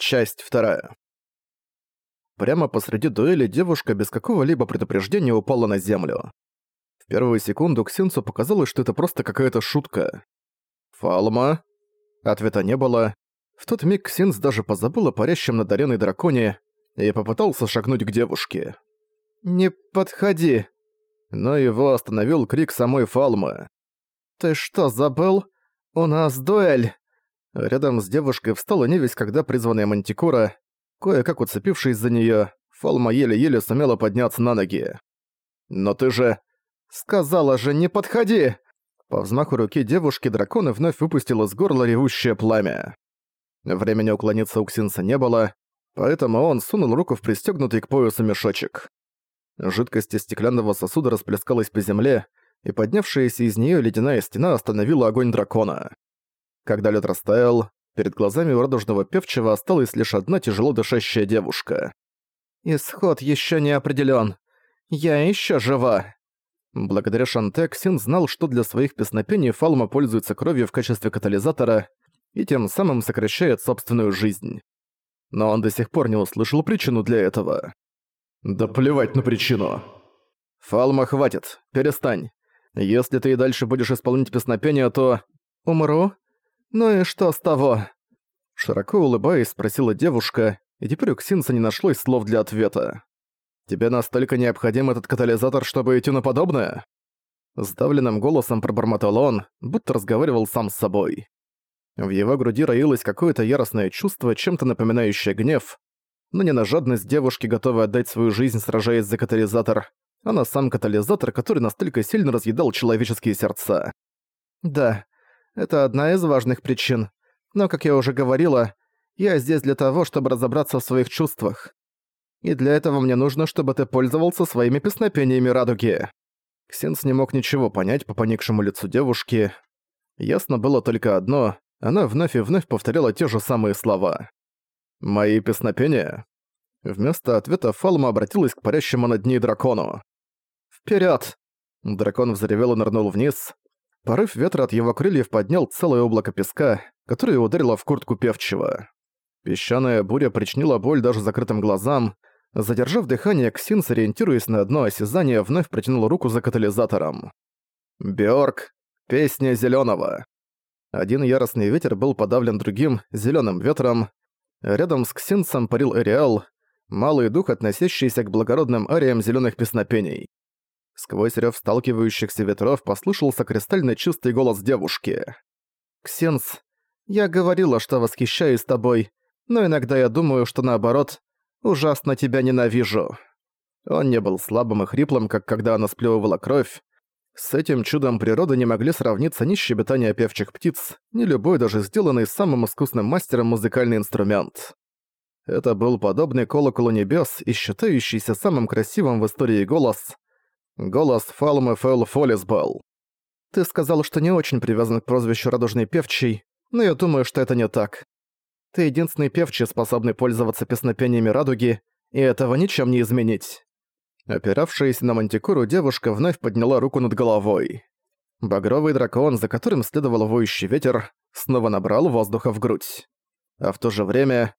Часть вторая. Прямо посреди дуэли девушка без какого-либо предупреждения упала на землю. В первую секунду Ксинцу показалось, что это просто какая-то шутка. «Фалма?» Ответа не было. В тот миг Ксинц даже позабыл о парящем над ареной драконе и попытался шагнуть к девушке. «Не подходи!» Но его остановил крик самой Фалмы. «Ты что, забыл? У нас дуэль!» Рядом с девушкой встала невесть, когда призванная Мантикора, кое-как уцепившись за неё, Фалма еле-еле сумела подняться на ноги. «Но ты же...» «Сказала же, не подходи!» По взмаху руки девушки дракона вновь выпустил из горла ревущее пламя. Времени уклониться у Ксинса не было, поэтому он сунул руку в пристёгнутый к поясу мешочек. Жидкость из стеклянного сосуда расплескалась по земле, и поднявшаяся из неё ледяная стена остановила огонь дракона. Когда лед растаял, перед глазами у радужного певчего осталась лишь одна тяжело дышащая девушка. «Исход еще не определен. Я еще жива!» Благодаря Шанте Ксин знал, что для своих песнопений Фалма пользуется кровью в качестве катализатора и тем самым сокращает собственную жизнь. Но он до сих пор не услышал причину для этого. «Да плевать на причину!» «Фалма, хватит, перестань. Если ты и дальше будешь исполнять песнопение, то...» «Умру?» «Ну и что с того?» Широко улыбаясь, спросила девушка, и теперь у Ксинса не нашлось слов для ответа. «Тебе настолько необходим этот катализатор, чтобы идти на подобное?» Сдавленным голосом пробормотал он, будто разговаривал сам с собой. В его груди роилось какое-то яростное чувство, чем-то напоминающее гнев, но не на жадность девушки, готовой отдать свою жизнь, сражаясь за катализатор, а на сам катализатор, который настолько сильно разъедал человеческие сердца. «Да, это одна из важных причин. Но, как я уже говорила, я здесь для того, чтобы разобраться в своих чувствах. И для этого мне нужно, чтобы ты пользовался своими песнопениями радуги». Ксенс не мог ничего понять по поникшему лицу девушки. Ясно было только одно — она вновь и вновь повторяла те же самые слова. «Мои песнопения?» Вместо ответа Фалма обратилась к парящему над ней дракону. «Вперёд!» Дракон взревел и нырнул вниз. Порыв ветра от его крыльев поднял целое облако песка, которое ударило в куртку певчего. Песчаная буря причинила боль даже закрытым глазам. Задержав дыхание, Ксин, сориентируясь на одно осязание, вновь протянул руку за катализатором. Бёрк. Песня зелёного. Один яростный ветер был подавлен другим, зелёным ветром. Рядом с Ксинцем парил Эриал, малый дух, относящийся к благородным ариям зелёных песнопений. Сквозь рёв сталкивающихся ветров послышался кристально чистый голос девушки. «Ксенс, я говорила, что восхищаюсь тобой, но иногда я думаю, что наоборот, ужасно тебя ненавижу». Он не был слабым и хриплым, как когда она сплёвывала кровь. С этим чудом природы не могли сравниться ни щебетание певчих птиц, ни любой даже сделанный самым искусным мастером музыкальный инструмент. Это был подобный колоколу небес и считающийся самым красивым в истории голос — Голос Фалмы Фэл Фолисбелл. «Ты сказал, что не очень привязан к прозвищу «Радужный певчий», но я думаю, что это не так. Ты единственный певчий, способный пользоваться песнопениями радуги, и этого ничем не изменить». Опиравшаяся на мантикуру девушка вновь подняла руку над головой. Багровый дракон, за которым следовал воющий ветер, снова набрал воздуха в грудь. А в то же время...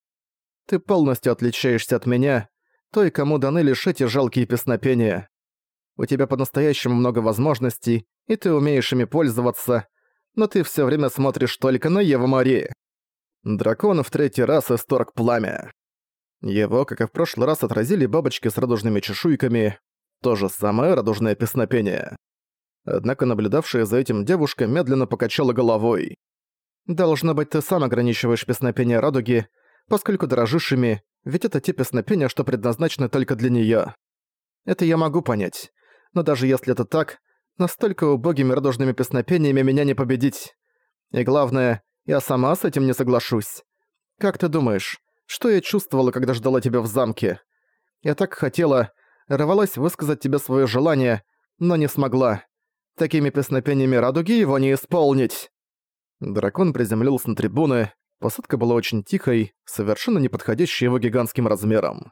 Ты полностью отличаешься от меня, той, кому даны лишь эти жалкие песнопения. У тебя по-настоящему много возможностей, и ты умеешь ими пользоваться, но ты все время смотришь только на Еву Мари. Дракон в третий раз исторг пламя. Его, как и в прошлый раз, отразили бабочки с радужными чешуйками. То же самое радужное песнопение. Однако наблюдавшая за этим девушка медленно покачала головой. «Должно быть, ты сам ограничиваешь песнопение радуги, поскольку дорожишь ими, ведь это те песнопения, что предназначены только для неё. Это я могу понять но даже если это так, настолько убогими радужными песнопениями меня не победить. И главное, я сама с этим не соглашусь. Как ты думаешь, что я чувствовала, когда ждала тебя в замке? Я так хотела, рвалась высказать тебе свое желание, но не смогла. Такими песнопениями радуги его не исполнить. Дракон приземлился на трибуны, посадка была очень тихой, совершенно не подходящей его гигантским размером.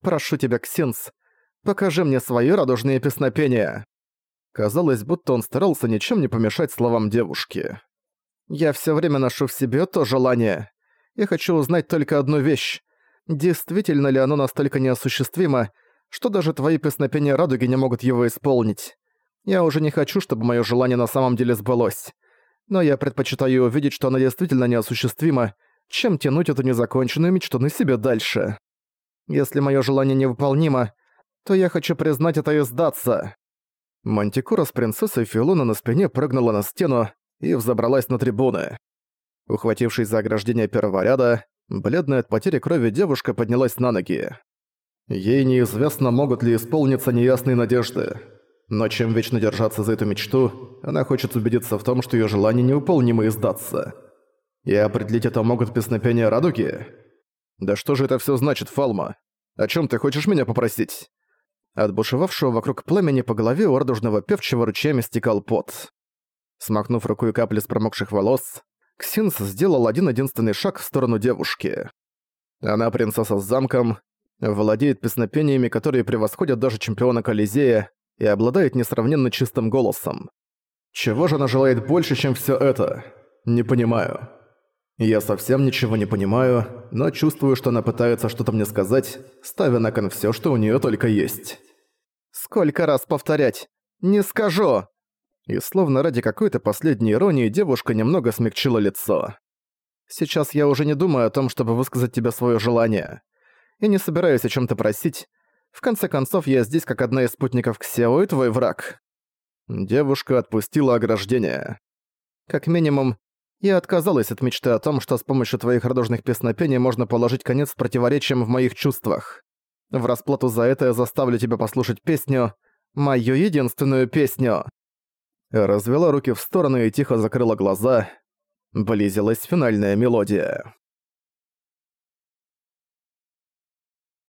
«Прошу тебя, Ксенс, Покажи мне свои радужные песнопения». Казалось, будто он старался ничем не помешать словам девушки. «Я все время ношу в себе то желание. Я хочу узнать только одну вещь. Действительно ли оно настолько неосуществимо, что даже твои песнопения радуги не могут его исполнить? Я уже не хочу, чтобы мое желание на самом деле сбылось. Но я предпочитаю увидеть, что оно действительно неосуществимо, чем тянуть эту незаконченную мечту на себе дальше. Если мое желание невыполнимо, то я хочу признать это и сдаться». Мантикора с принцессой Филона на спине прыгнула на стену и взобралась на трибуны. Ухватившись за ограждение первого ряда, бледная от потери крови девушка поднялась на ноги. Ей неизвестно, могут ли исполниться неясные надежды. Но чем вечно держаться за эту мечту, она хочет убедиться в том, что её желание невыполнимо и сдаться. И определить это могут песнопения радуги? Да что же это всё значит, Фалма? О чём ты хочешь меня попросить? От вокруг пламени по голове у радужного певчего ручьями стекал пот. Смахнув рукой капли с промокших волос, Ксинс сделал один-единственный шаг в сторону девушки. Она принцесса с замком, владеет песнопениями, которые превосходят даже чемпиона Колизея, и обладает несравненно чистым голосом. Чего же она желает больше, чем всё это? Не понимаю. Я совсем ничего не понимаю, но чувствую, что она пытается что-то мне сказать, ставя на кон всё, что у неё только есть. «Сколько раз повторять? Не скажу!» И словно ради какой-то последней иронии девушка немного смягчила лицо. «Сейчас я уже не думаю о том, чтобы высказать тебе своё желание. И не собираюсь о чём-то просить. В конце концов, я здесь как одна из спутников Ксео и твой враг». Девушка отпустила ограждение. Как минимум, я отказалась от мечты о том, что с помощью твоих радужных песнопений можно положить конец противоречиям в моих чувствах. В расплату за это я заставлю тебя послушать песню, мою единственную песню. Развела руки в стороны и тихо закрыла глаза. Близилась финальная мелодия.